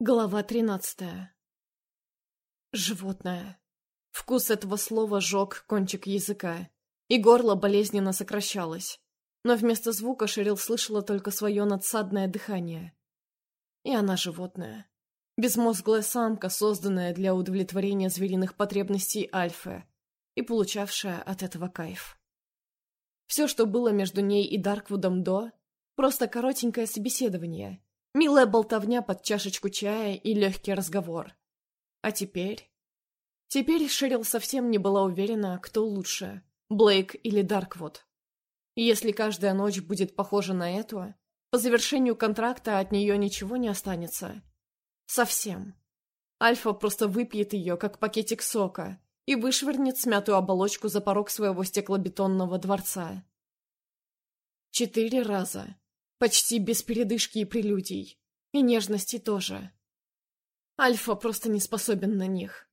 Глава тринадцатая. Животное. Вкус этого слова жег кончик языка, и горло болезненно сокращалось. Но вместо звука Шерил слышала только свое надсадное дыхание. И она животное. Безмозглая самка, созданная для удовлетворения звериных потребностей Альфы, и получавшая от этого кайф. Все, что было между ней и Дарквудом до, просто коротенькое собеседование — Милая болтовня под чашечку чая и легкий разговор. А теперь... Теперь Шерил совсем не была уверена, кто лучше, Блейк или Дарквуд. Если каждая ночь будет похожа на эту, по завершению контракта от нее ничего не останется. Совсем. Альфа просто выпьет ее, как пакетик сока, и вышвырнет смятую оболочку за порог своего стеклобетонного дворца. Четыре раза. Почти без передышки и прелюдий. И нежности тоже. Альфа просто не способен на них.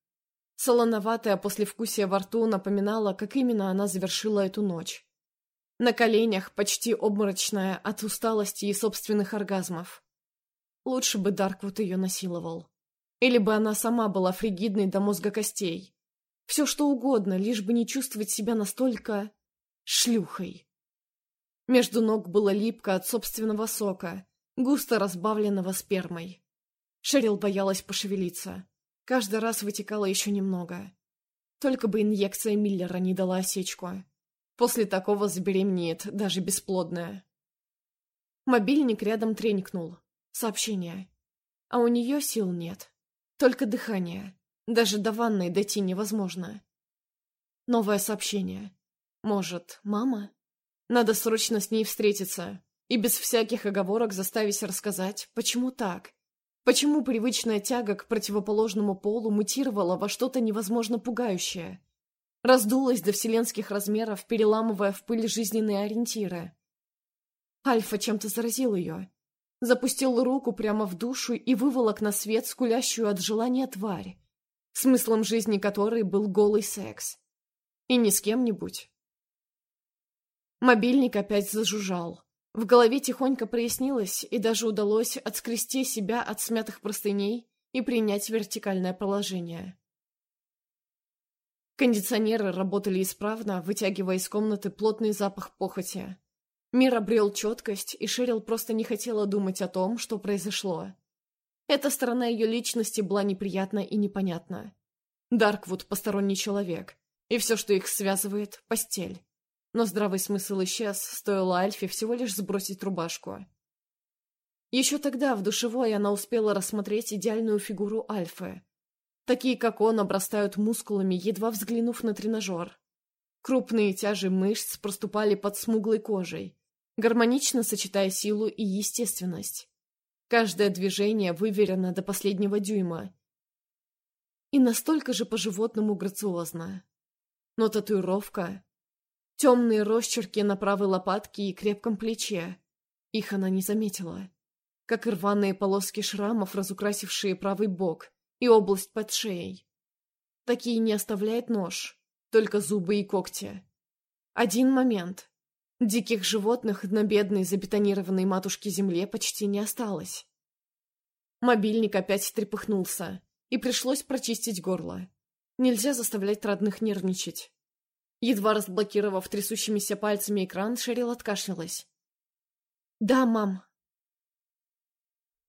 Солоноватое послевкусие во рту напоминало, как именно она завершила эту ночь. На коленях, почти обморочная от усталости и собственных оргазмов. Лучше бы Дарквуд ее насиловал. Или бы она сама была фригидной до мозга костей. Все что угодно, лишь бы не чувствовать себя настолько... шлюхой. Между ног было липко от собственного сока, густо разбавленного спермой. Шерил боялась пошевелиться. Каждый раз вытекало еще немного. Только бы инъекция Миллера не дала осечку. После такого забеременеет даже бесплодная. Мобильник рядом тренькнул. Сообщение. А у нее сил нет. Только дыхание. Даже до ванной дойти невозможно. Новое сообщение. Может, мама? Надо срочно с ней встретиться и без всяких оговорок заставить рассказать, почему так. Почему привычная тяга к противоположному полу мутировала во что-то невозможно пугающее? Раздулась до вселенских размеров, переламывая в пыль жизненные ориентиры. Альфа чем-то заразил ее. Запустил руку прямо в душу и выволок на свет скулящую от желания тварь, смыслом жизни которой был голый секс. И не с кем-нибудь, Мобильник опять зажужжал. В голове тихонько прояснилось, и даже удалось отскрести себя от смятых простыней и принять вертикальное положение. Кондиционеры работали исправно, вытягивая из комнаты плотный запах похоти. Мир обрел четкость, и Шерил просто не хотела думать о том, что произошло. Эта сторона ее личности была неприятна и непонятна. Дарквуд — посторонний человек, и все, что их связывает — постель но здравый смысл исчез, стоило Альфе всего лишь сбросить рубашку. Еще тогда в душевой она успела рассмотреть идеальную фигуру Альфы. Такие, как он, обрастают мускулами, едва взглянув на тренажер. Крупные тяжи мышц проступали под смуглой кожей, гармонично сочетая силу и естественность. Каждое движение выверено до последнего дюйма. И настолько же по-животному грациозно. Но татуировка Темные росчерки на правой лопатке и крепком плече. Их она не заметила. Как и рваные полоски шрамов, разукрасившие правый бок и область под шеей. Такие не оставляет нож, только зубы и когти. Один момент. Диких животных на бедной забетонированной матушке земле почти не осталось. Мобильник опять трепыхнулся, и пришлось прочистить горло. Нельзя заставлять родных нервничать. Едва разблокировав трясущимися пальцами экран, Шерил откашлялась. «Да, мам».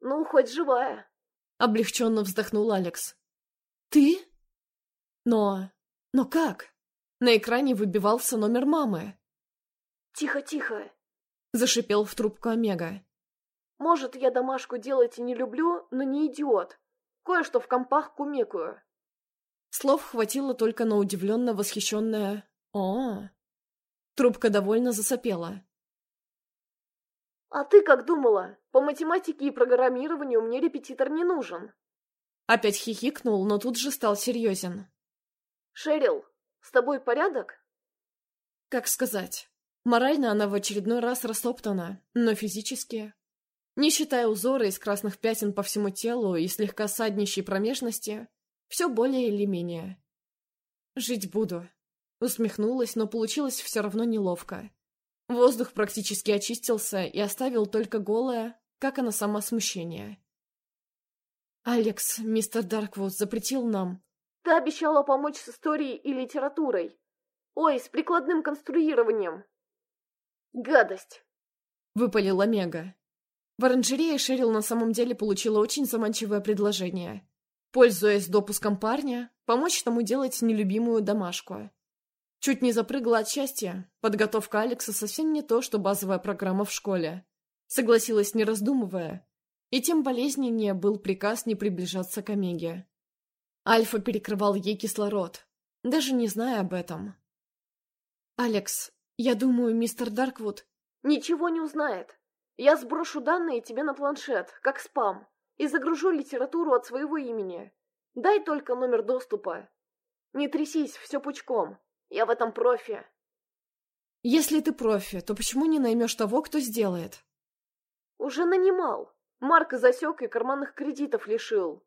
«Ну, хоть живая», — облегченно вздохнул Алекс. «Ты? Но... но как?» На экране выбивался номер мамы. «Тихо, тихо», — зашипел в трубку Омега. «Может, я домашку делать и не люблю, но не идиот. Кое-что в компах кумекаю». Слов хватило только на удивленно восхищенное о, Трубка довольно засопела. «А ты как думала? По математике и программированию мне репетитор не нужен». Опять хихикнул, но тут же стал серьезен. «Шерил, с тобой порядок?» Как сказать. Морально она в очередной раз растоптана, но физически... Не считая узора из красных пятен по всему телу и слегка саднищей промежности, все более или менее. Жить буду. Усмехнулась, но получилось все равно неловко. Воздух практически очистился и оставил только голое, как она сама, смущение. «Алекс, мистер Дарквуд запретил нам...» «Ты обещала помочь с историей и литературой. Ой, с прикладным конструированием. Гадость!» Выпалила Мега. В оранжерее Шерил на самом деле получила очень заманчивое предложение. Пользуясь допуском парня, помочь тому делать нелюбимую домашку. Чуть не запрыгала от счастья. Подготовка Алекса совсем не то, что базовая программа в школе. Согласилась, не раздумывая. И тем болезненнее был приказ не приближаться к Омеге. Альфа перекрывал ей кислород, даже не зная об этом. «Алекс, я думаю, мистер Дарквуд...» «Ничего не узнает. Я сброшу данные тебе на планшет, как спам, и загружу литературу от своего имени. Дай только номер доступа. Не трясись, все пучком. Я в этом профи». «Если ты профи, то почему не наймешь того, кто сделает?» «Уже нанимал. Марка засек и карманных кредитов лишил.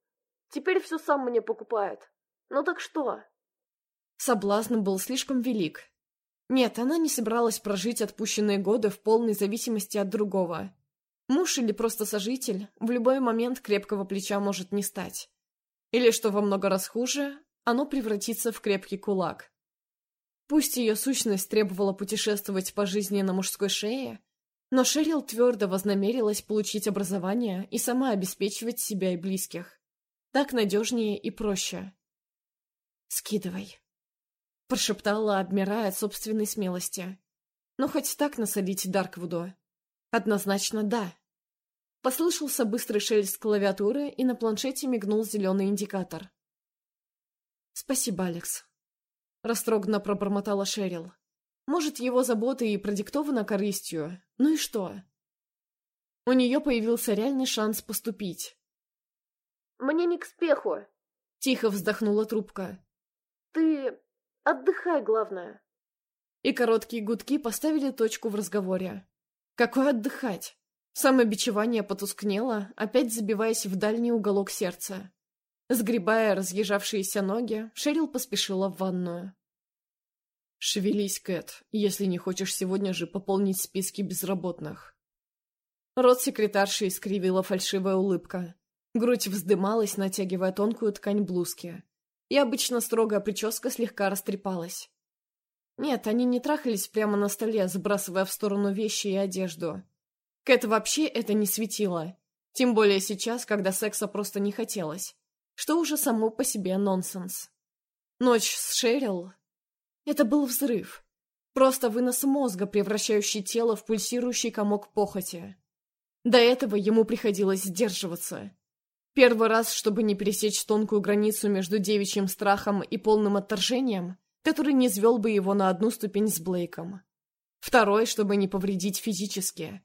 Теперь все сам мне покупает. Ну так что?» Соблазн был слишком велик. Нет, она не собиралась прожить отпущенные годы в полной зависимости от другого. Муж или просто сожитель в любой момент крепкого плеча может не стать. Или, что во много раз хуже, оно превратится в крепкий кулак. Пусть ее сущность требовала путешествовать по жизни на мужской шее, но Шерил твердо вознамерилась получить образование и сама обеспечивать себя и близких. Так надежнее и проще. «Скидывай», — прошептала, обмирая от собственной смелости. «Но хоть так насолить Дарквуду?» «Однозначно да». Послышался быстрый шелест клавиатуры, и на планшете мигнул зеленый индикатор. «Спасибо, Алекс», — растроганно пробормотала Шерил. Может, его заботы и продиктованы корыстью. Ну и что? У нее появился реальный шанс поступить. «Мне не к спеху», — тихо вздохнула трубка. «Ты отдыхай, главное». И короткие гудки поставили точку в разговоре. Какой отдыхать? Самобичевание потускнело, опять забиваясь в дальний уголок сердца. Сгребая разъезжавшиеся ноги, Шерил поспешила в ванную. «Шевелись, Кэт, если не хочешь сегодня же пополнить списки безработных». Рот секретарши искривила фальшивая улыбка. Грудь вздымалась, натягивая тонкую ткань блузки. И обычно строгая прическа слегка растрепалась. Нет, они не трахались прямо на столе, сбрасывая в сторону вещи и одежду. Кэт вообще это не светило. Тем более сейчас, когда секса просто не хотелось. Что уже само по себе нонсенс. Ночь с Шерил это был взрыв. Просто вынос мозга, превращающий тело в пульсирующий комок похоти. До этого ему приходилось сдерживаться. Первый раз, чтобы не пересечь тонкую границу между девичьим страхом и полным отторжением, который не звел бы его на одну ступень с Блейком. Второй, чтобы не повредить физически.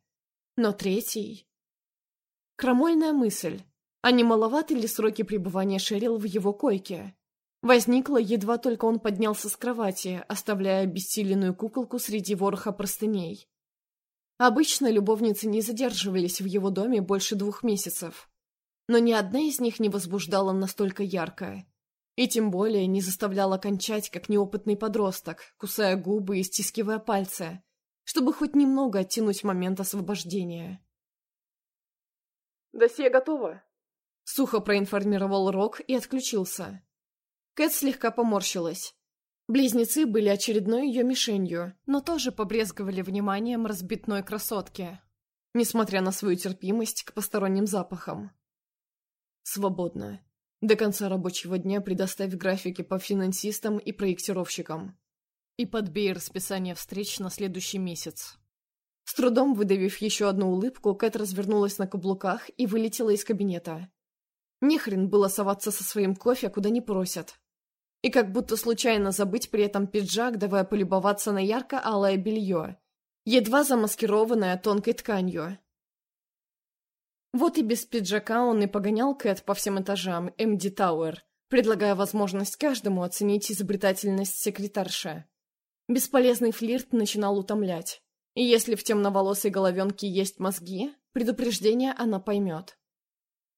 Но третий... Крамольная мысль. А не маловаты ли сроки пребывания Шерил в его койке? возникла, едва только он поднялся с кровати, оставляя бессиленную куколку среди вороха простыней. Обычно любовницы не задерживались в его доме больше двух месяцев, но ни одна из них не возбуждала настолько ярко, и тем более не заставляла кончать, как неопытный подросток, кусая губы и стискивая пальцы, чтобы хоть немного оттянуть момент освобождения. «Досье готово», — сухо проинформировал Рок и отключился. Кэт слегка поморщилась. Близнецы были очередной ее мишенью, но тоже побрезговали вниманием разбитной красотки, несмотря на свою терпимость к посторонним запахам. Свободно. До конца рабочего дня предоставь графики по финансистам и проектировщикам. И подбей расписание встреч на следующий месяц. С трудом выдавив еще одну улыбку, Кэт развернулась на каблуках и вылетела из кабинета. Нехрен было соваться со своим кофе, куда не просят и как будто случайно забыть при этом пиджак, давая полюбоваться на ярко-алое белье, едва замаскированное тонкой тканью. Вот и без пиджака он и погонял Кэт по всем этажам МД Тауэр, предлагая возможность каждому оценить изобретательность секретарши. Бесполезный флирт начинал утомлять. И если в темноволосой головенке есть мозги, предупреждение она поймет.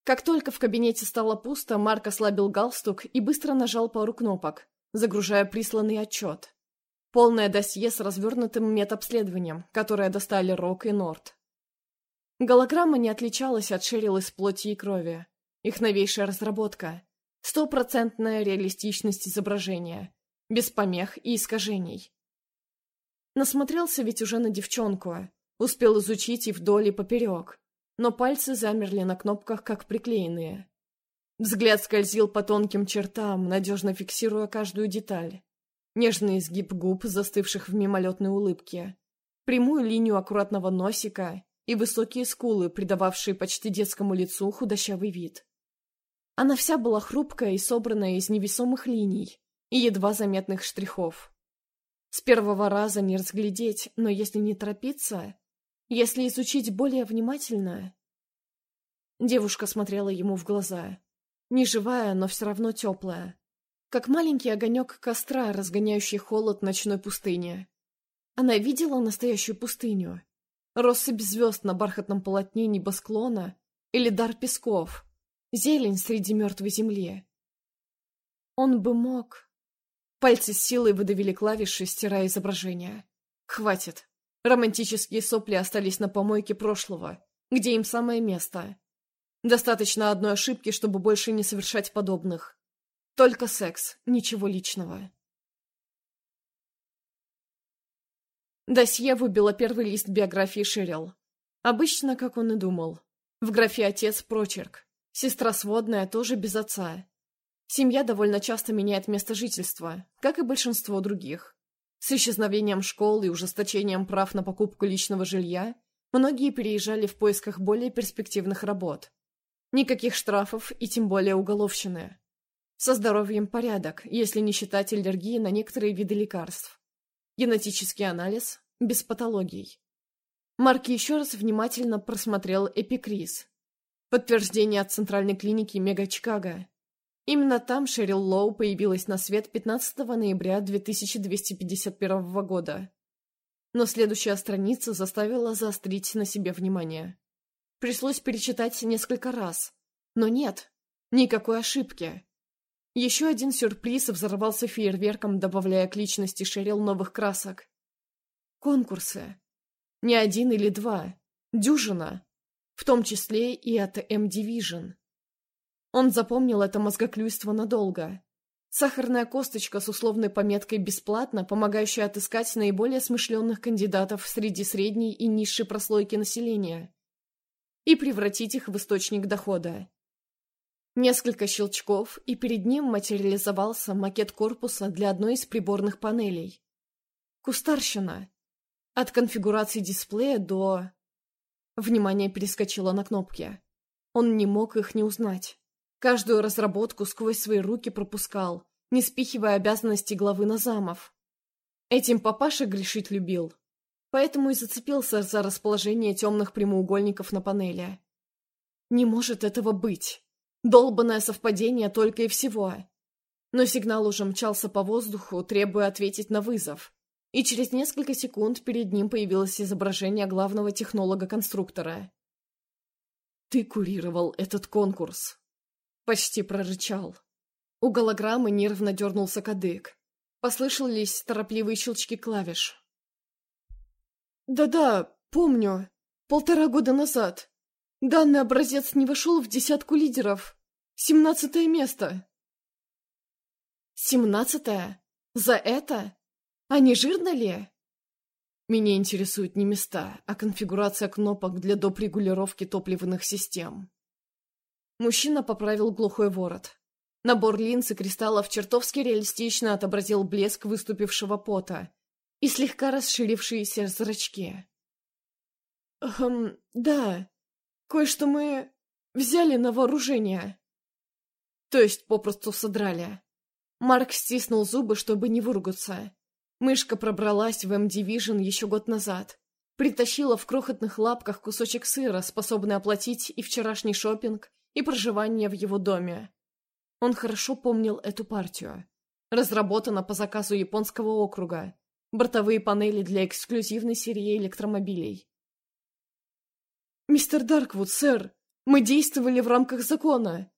Как только в кабинете стало пусто, Марк ослабил галстук и быстро нажал пару кнопок, загружая присланный отчет. Полное досье с развернутым медобследованием, которое достали Рок и Норт. Голограмма не отличалась от Шерил из плоти и крови. их новейшая разработка. Стопроцентная реалистичность изображения, без помех и искажений. Насмотрелся ведь уже на девчонку, успел изучить и вдоль, и поперек, но пальцы замерли на кнопках, как приклеенные. Взгляд скользил по тонким чертам, надежно фиксируя каждую деталь. Нежный изгиб губ, застывших в мимолетной улыбке, прямую линию аккуратного носика и высокие скулы, придававшие почти детскому лицу худощавый вид. Она вся была хрупкая и собранная из невесомых линий и едва заметных штрихов. С первого раза не разглядеть, но если не торопиться, если изучить более внимательно... Девушка смотрела ему в глаза. Неживая, но все равно теплая. Как маленький огонек костра, разгоняющий холод ночной пустыни. Она видела настоящую пустыню. Россыпь звезд на бархатном полотне небосклона или дар песков. Зелень среди мертвой земли. Он бы мог... Пальцы с силой выдавили клавиши, стирая изображение. Хватит. Романтические сопли остались на помойке прошлого, где им самое место. Достаточно одной ошибки, чтобы больше не совершать подобных. Только секс, ничего личного. Досье выбило первый лист биографии Шерил. Обычно, как он и думал. В графе «отец» прочерк. Сестра сводная тоже без отца. Семья довольно часто меняет место жительства, как и большинство других. С исчезновением школ и ужесточением прав на покупку личного жилья многие переезжали в поисках более перспективных работ. Никаких штрафов и тем более уголовщины. Со здоровьем порядок, если не считать аллергии на некоторые виды лекарств. Генетический анализ, без патологий. Марк еще раз внимательно просмотрел эпикриз. Подтверждение от центральной клиники Мега-Чикаго. Именно там Шерил Лоу появилась на свет 15 ноября 2251 года. Но следующая страница заставила заострить на себе внимание. Пришлось перечитать несколько раз. Но нет, никакой ошибки. Еще один сюрприз взорвался фейерверком, добавляя к личности Шерил новых красок. Конкурсы. Не один или два. Дюжина. В том числе и от M-Division. Он запомнил это мозгоклюйство надолго. Сахарная косточка с условной пометкой «бесплатно», помогающая отыскать наиболее смышленных кандидатов среди средней и низшей прослойки населения и превратить их в источник дохода. Несколько щелчков, и перед ним материализовался макет корпуса для одной из приборных панелей. Кустарщина. От конфигурации дисплея до... Внимание перескочило на кнопки. Он не мог их не узнать. Каждую разработку сквозь свои руки пропускал, не спихивая обязанности главы Назамов. Этим папаша грешить любил. Поэтому и зацепился за расположение темных прямоугольников на панели. Не может этого быть. Долбанное совпадение только и всего. Но сигнал уже мчался по воздуху, требуя ответить на вызов. И через несколько секунд перед ним появилось изображение главного технолога-конструктора. «Ты курировал этот конкурс», — почти прорычал. У голограммы нервно дернулся кадык. Послышались торопливые щелчки клавиш. «Да-да, помню. Полтора года назад. Данный образец не вошел в десятку лидеров. Семнадцатое место. Семнадцатое? За это? А не жирно ли? Меня интересуют не места, а конфигурация кнопок для доп. регулировки топливных систем. Мужчина поправил глухой ворот. Набор линз и кристаллов чертовски реалистично отобразил блеск выступившего пота и слегка расширившиеся зрачки. «Эм, да, кое-что мы взяли на вооружение». То есть попросту содрали. Марк стиснул зубы, чтобы не выругаться. Мышка пробралась в М-Division еще год назад. Притащила в крохотных лапках кусочек сыра, способный оплатить и вчерашний шопинг, и проживание в его доме. Он хорошо помнил эту партию. Разработана по заказу японского округа. Бортовые панели для эксклюзивной серии электромобилей. «Мистер Дарквуд, сэр, мы действовали в рамках закона.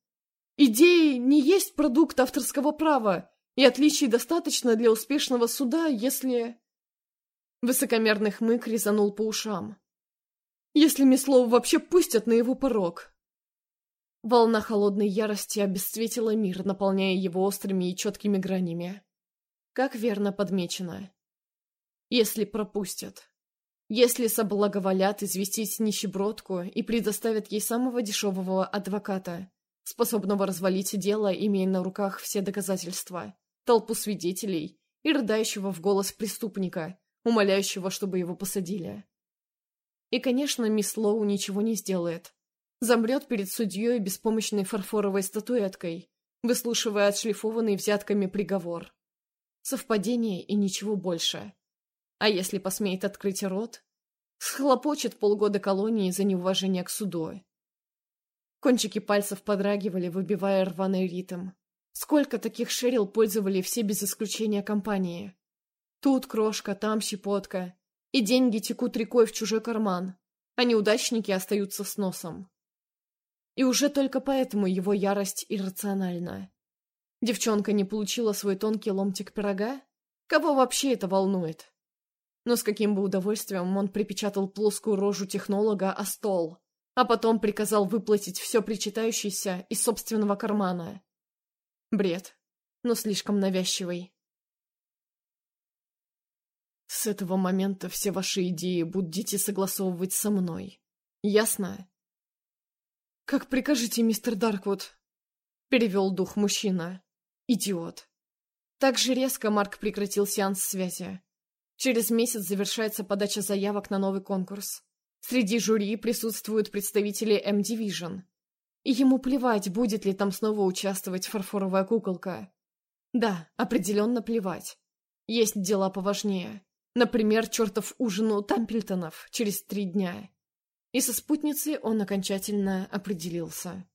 Идеи не есть продукт авторского права, и отличий достаточно для успешного суда, если... Высокомерный хмык резанул по ушам. Если Меслова вообще пустят на его порог. Волна холодной ярости обесцветила мир, наполняя его острыми и четкими гранями. Как верно подмечено. Если пропустят. Если соблаговолят известить нищебродку и предоставят ей самого дешевого адвоката, способного развалить дело, имея на руках все доказательства, толпу свидетелей и рыдающего в голос преступника, умоляющего, чтобы его посадили. И, конечно, мисс Лоу ничего не сделает. Замрет перед судьей беспомощной фарфоровой статуэткой, выслушивая отшлифованный взятками приговор. Совпадение и ничего больше. А если посмеет открыть рот, схлопочет полгода колонии за неуважение к суду. Кончики пальцев подрагивали, выбивая рваный ритм. Сколько таких Шерил пользовали все без исключения компании. Тут крошка, там щепотка. И деньги текут рекой в чужой карман, а неудачники остаются с носом. И уже только поэтому его ярость иррациональна. Девчонка не получила свой тонкий ломтик пирога? Кого вообще это волнует? Но с каким бы удовольствием он припечатал плоскую рожу технолога о стол, а потом приказал выплатить все причитающееся из собственного кармана. Бред, но слишком навязчивый. С этого момента все ваши идеи будете согласовывать со мной. Ясно? Как прикажете, мистер Дарквуд? Перевел дух мужчина. Идиот. Так же резко Марк прекратил сеанс связи. Через месяц завершается подача заявок на новый конкурс. Среди жюри присутствуют представители M-Division. И ему плевать, будет ли там снова участвовать фарфоровая куколка. Да, определенно плевать. Есть дела поважнее. Например, чертов ужин у Тампельтонов через три дня. И со спутницей он окончательно определился.